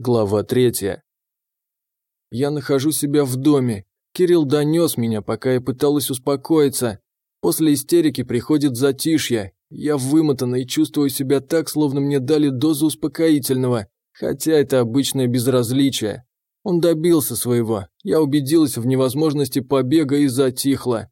Глава третья. Я нахожу себя в доме. Кирилл донес меня, пока я пыталась успокоиться. После истерики приходит затишье. Я вымотана и чувствую себя так, словно мне дали дозу успокоительного, хотя это обычное безразличие. Он добился своего. Я убедилась в невозможности побега и затихла.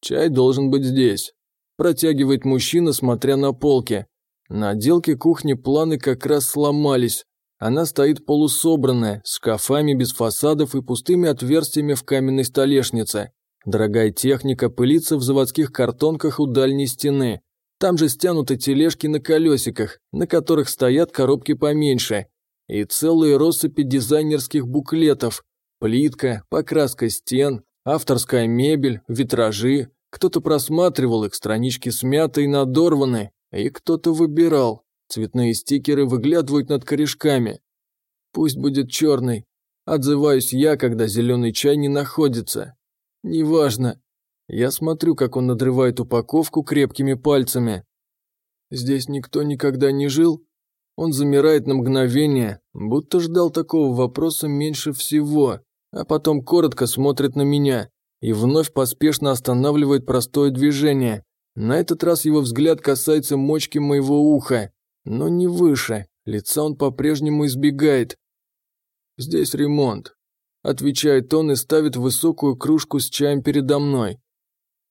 Чай должен быть здесь. Протягивает мужчина, смотря на полки. На отделке кухни планы как раз сломались. Она стоит полусобранная, с шкафами без фасадов и пустыми отверстиями в каменной столешнице. Дорогая техника пылится в заводских картонках у дальней стены. Там же стянуты тележки на колесиках, на которых стоят коробки поменьше. И целые россыпи дизайнерских буклетов. Плитка, покраска стен, авторская мебель, витражи. Кто-то просматривал их, странички смяты и надорваны, и кто-то выбирал. Цветные стикеры выглядывают над корешками. Пусть будет черный. Отзываюсь я, когда зеленый чай не находится. Неважно. Я смотрю, как он надрывает упаковку крепкими пальцами. Здесь никто никогда не жил? Он замирает на мгновение, будто ждал такого вопроса меньше всего, а потом коротко смотрит на меня и вновь поспешно останавливает простое движение. На этот раз его взгляд касается мочки моего уха но не выше. Лица он по-прежнему избегает. «Здесь ремонт», – отвечает он и ставит высокую кружку с чаем передо мной.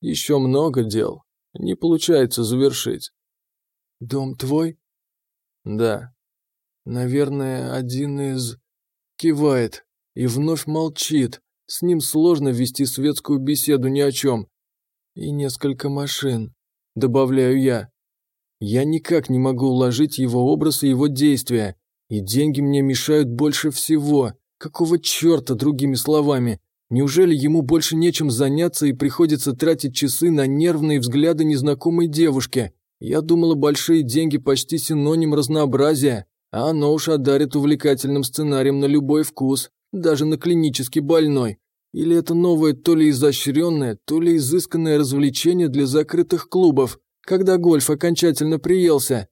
«Еще много дел. Не получается завершить». «Дом твой?» «Да». «Наверное, один из...» Кивает и вновь молчит. С ним сложно вести светскую беседу ни о чем. «И несколько машин», – добавляю я. Я никак не могу уложить его образ и его действия. И деньги мне мешают больше всего. Какого черта, другими словами? Неужели ему больше нечем заняться и приходится тратить часы на нервные взгляды незнакомой девушки? Я думала, большие деньги почти синоним разнообразия, а оно уж одарит увлекательным сценарием на любой вкус, даже на клинически больной. Или это новое то ли изощренное, то ли изысканное развлечение для закрытых клубов? Когда гольф окончательно приелся.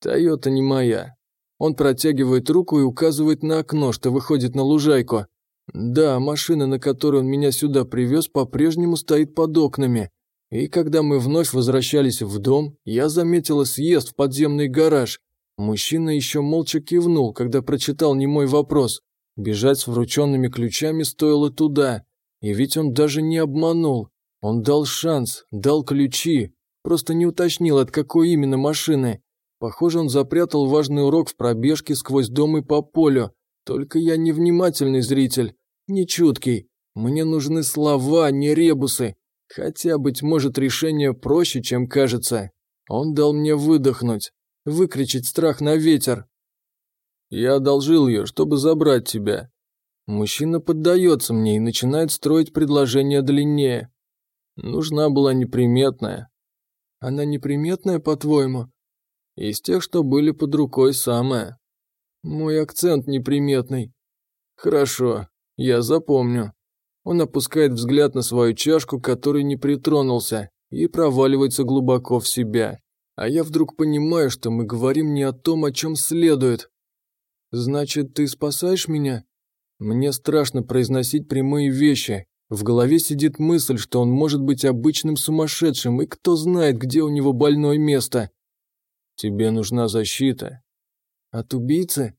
Тойота не моя. Он протягивает руку и указывает на окно, что выходит на лужайку. Да, машина, на которой он меня сюда привез, по-прежнему стоит под окнами. И когда мы вновь возвращались в дом, я заметила съезд в подземный гараж. Мужчина еще молча кивнул, когда прочитал немой вопрос. Бежать с врученными ключами стоило туда. И ведь он даже не обманул. Он дал шанс, дал ключи, Просто не уточнил, от какой именно машины. Похоже, он запрятал важный урок в пробежке сквозь дом и по полю. Только я не внимательный зритель, не чуткий. Мне нужны слова, не ребусы. Хотя, быть может, решение проще, чем кажется. Он дал мне выдохнуть, выкричить страх на ветер. Я одолжил ее, чтобы забрать тебя. Мужчина поддается мне и начинает строить предложение длиннее. Нужна была неприметная, она неприметная, по-твоему? Из тех, что были под рукой, самая. Мой акцент неприметный. Хорошо, я запомню. Он опускает взгляд на свою чашку, которой не притронулся, и проваливается глубоко в себя. А я вдруг понимаю, что мы говорим не о том, о чем следует. Значит, ты спасаешь меня? Мне страшно произносить прямые вещи, в голове сидит мысль, что он может быть обычным сумасшедшим, и кто знает, где у него больное место. Тебе нужна защита. От убийцы?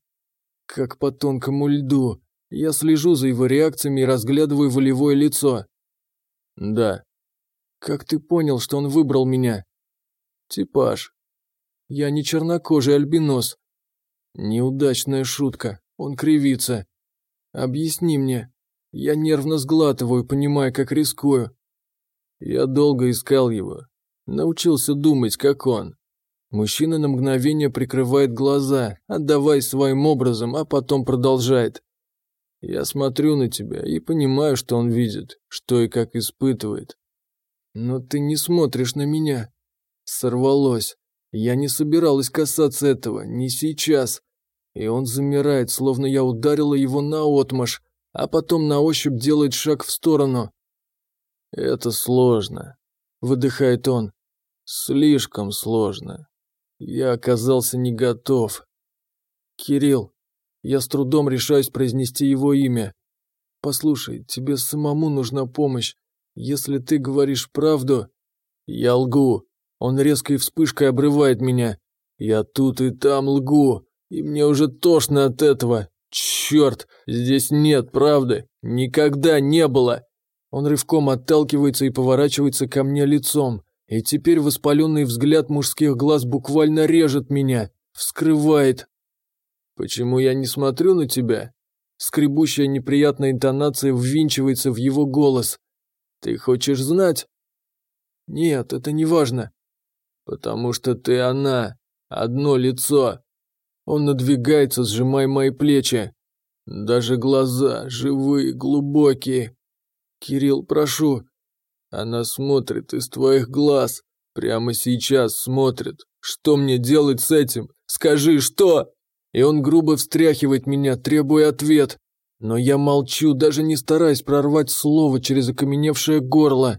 Как по тонкому льду. Я слежу за его реакциями и разглядываю волевое лицо. Да. Как ты понял, что он выбрал меня? Типаж. Я не чернокожий альбинос. Неудачная шутка. Он кривится. Объясни мне, я нервно сглатываю, понимая, как рискую. Я долго искал его. Научился думать, как он. Мужчина на мгновение прикрывает глаза, отдавая своим образом, а потом продолжает. Я смотрю на тебя и понимаю, что он видит, что и как испытывает. Но ты не смотришь на меня. Сорвалось. Я не собиралась касаться этого, не сейчас. И он замирает, словно я ударила его наотмашь, а потом на ощупь делает шаг в сторону. «Это сложно», – выдыхает он. «Слишком сложно. Я оказался не готов». «Кирилл, Я с трудом решаюсь произнести его имя. «Послушай, тебе самому нужна помощь. Если ты говоришь правду...» «Я лгу». Он резкой вспышкой обрывает меня. «Я тут и там лгу, и мне уже тошно от этого. Черт, здесь нет правды. Никогда не было». Он рывком отталкивается и поворачивается ко мне лицом. И теперь воспаленный взгляд мужских глаз буквально режет меня, вскрывает. «Почему я не смотрю на тебя?» Скребущая неприятная интонация ввинчивается в его голос. «Ты хочешь знать?» «Нет, это не важно». «Потому что ты она, одно лицо». Он надвигается, сжимая мои плечи. Даже глаза, живые, глубокие. «Кирилл, прошу, она смотрит из твоих глаз. Прямо сейчас смотрит. Что мне делать с этим? Скажи, что?» И он грубо встряхивает меня, требуя ответ. Но я молчу, даже не стараясь прорвать слово через окаменевшее горло.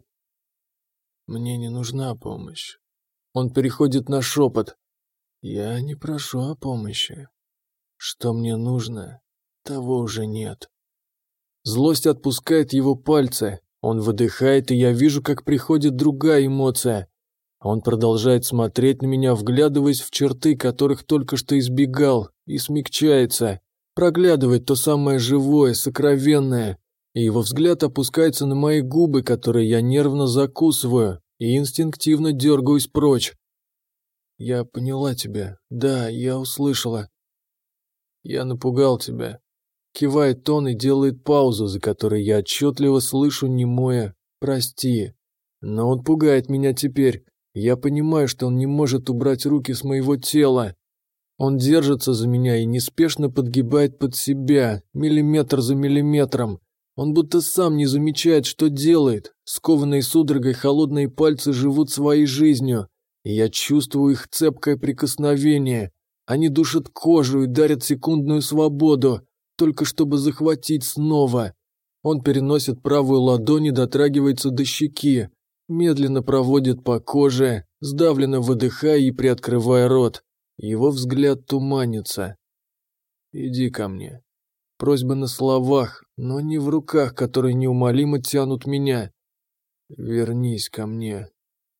«Мне не нужна помощь». Он переходит на шепот. «Я не прошу о помощи. Что мне нужно, того уже нет». Злость отпускает его пальцы, он выдыхает, и я вижу, как приходит другая эмоция. Он продолжает смотреть на меня, вглядываясь в черты, которых только что избегал, и смягчается. Проглядывает то самое живое, сокровенное. И его взгляд опускается на мои губы, которые я нервно закусываю, и инстинктивно дергаюсь прочь. «Я поняла тебя. Да, я услышала. Я напугал тебя. Кивает он и делает паузу, за которой я отчетливо слышу немое «прости». Но он пугает меня теперь. Я понимаю, что он не может убрать руки с моего тела. Он держится за меня и неспешно подгибает под себя, миллиметр за миллиметром. Он будто сам не замечает, что делает. Скованные судорогой холодные пальцы живут своей жизнью. Я чувствую их цепкое прикосновение. Они душат кожу и дарят секундную свободу только чтобы захватить снова. Он переносит правую ладонь и дотрагивается до щеки, медленно проводит по коже, сдавленно выдыхая и приоткрывая рот. Его взгляд туманится. «Иди ко мне». Просьба на словах, но не в руках, которые неумолимо тянут меня. «Вернись ко мне».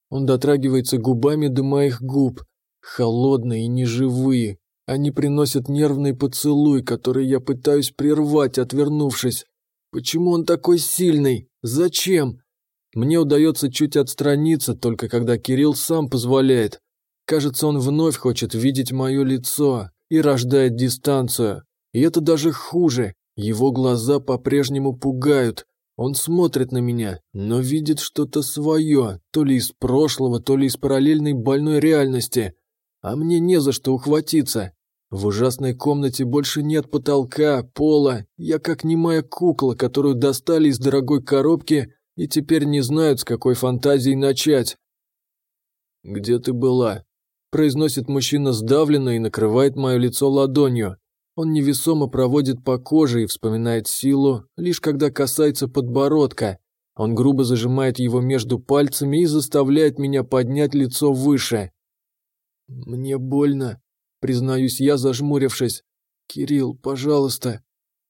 Он дотрагивается губами до моих губ, холодные и неживые, они приносят нервный поцелуй, который я пытаюсь прервать, отвернувшись. Почему он такой сильный? Зачем? Мне удается чуть отстраниться, только когда Кирилл сам позволяет. Кажется, он вновь хочет видеть мое лицо и рождает дистанцию. И это даже хуже. Его глаза по-прежнему пугают. Он смотрит на меня, но видит что-то свое, то ли из прошлого, то ли из параллельной больной реальности. А мне не за что ухватиться. В ужасной комнате больше нет потолка, пола. Я как немая кукла, которую достали из дорогой коробки и теперь не знают, с какой фантазией начать. «Где ты была?» – произносит мужчина сдавленно и накрывает мое лицо ладонью. Он невесомо проводит по коже и вспоминает силу, лишь когда касается подбородка. Он грубо зажимает его между пальцами и заставляет меня поднять лицо выше. «Мне больно», Признаюсь я, зажмурившись. «Кирилл, пожалуйста».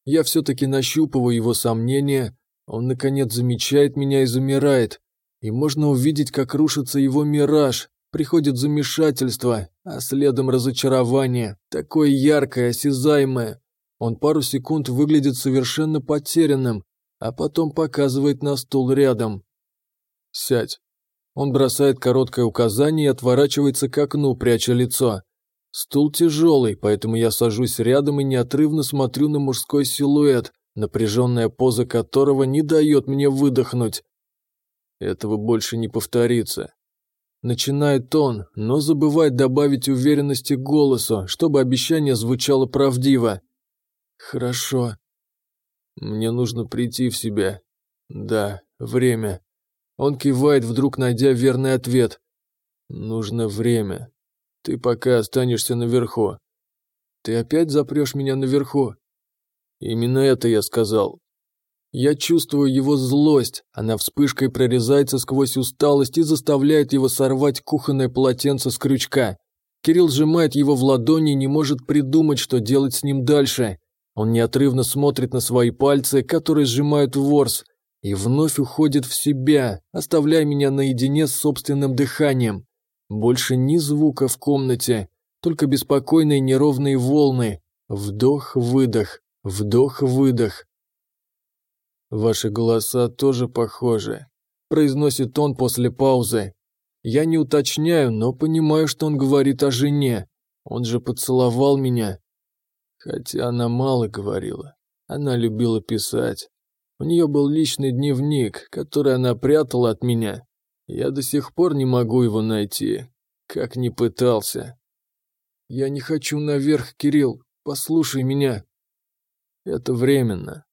Я все-таки нащупываю его сомнения. Он, наконец, замечает меня и замирает. И можно увидеть, как рушится его мираж. Приходит замешательство, а следом разочарование. Такое яркое, осязаемое. Он пару секунд выглядит совершенно потерянным, а потом показывает на стул рядом. «Сядь». Он бросает короткое указание и отворачивается к окну, пряча лицо. Стул тяжелый, поэтому я сажусь рядом и неотрывно смотрю на мужской силуэт, напряженная поза которого не дает мне выдохнуть. Этого больше не повторится. Начинает он, но забывает добавить уверенности голосу, чтобы обещание звучало правдиво. Хорошо. Мне нужно прийти в себя. Да, время. Он кивает, вдруг найдя верный ответ. Нужно время. Ты пока останешься наверху. Ты опять запрешь меня наверху? Именно это я сказал. Я чувствую его злость, она вспышкой прорезается сквозь усталость и заставляет его сорвать кухонное полотенце с крючка. Кирилл сжимает его в ладони и не может придумать, что делать с ним дальше. Он неотрывно смотрит на свои пальцы, которые сжимают ворс, и вновь уходит в себя, оставляя меня наедине с собственным дыханием. Больше ни звука в комнате, только беспокойные неровные волны. Вдох-выдох, вдох-выдох. «Ваши голоса тоже похожи», – произносит он после паузы. Я не уточняю, но понимаю, что он говорит о жене. Он же поцеловал меня. Хотя она мало говорила. Она любила писать. У нее был личный дневник, который она прятала от меня. Я до сих пор не могу его найти, как ни пытался. Я не хочу наверх, Кирилл, послушай меня. Это временно.